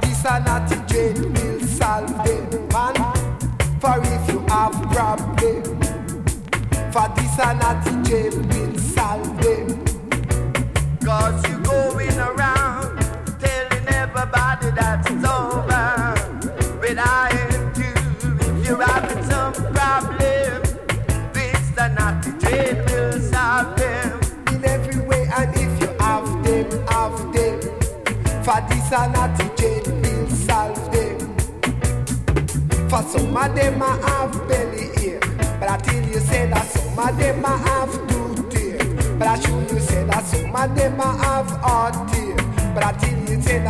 this a naughty jail will solve them, man. For if you have problem, for this a naughty jail will solve them. Cause you going around telling everybody that it's over. But I ain't you if you're having some problem. This the naughty jail will solve them. in every way and if you have them, have them. For this a naughty jail will solve them. For some of them I have belly ache, but I tell you say that some of them I have toothache. But I show you say that some of them I have heart tear. But I tell you say that